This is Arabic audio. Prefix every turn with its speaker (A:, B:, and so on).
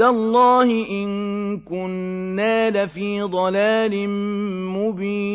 A: تالله إن كنا لفي ضلال مبين